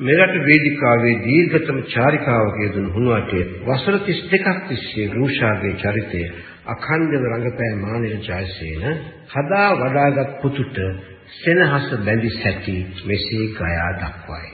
මෙරට වේදිකාවේ දීර්ඝතම චාරිකාවක යෙදුණු හුණුවටේ වසර 32ක් තිස්සේ රූෂාගේ චරිතය අඛණ්ඩව රඟපෑ මානෙල ජයසේන හදා වඩාගත් පුතුට සෙනහස බැඳි සැටි මෙසේ ගයා දක්වයි.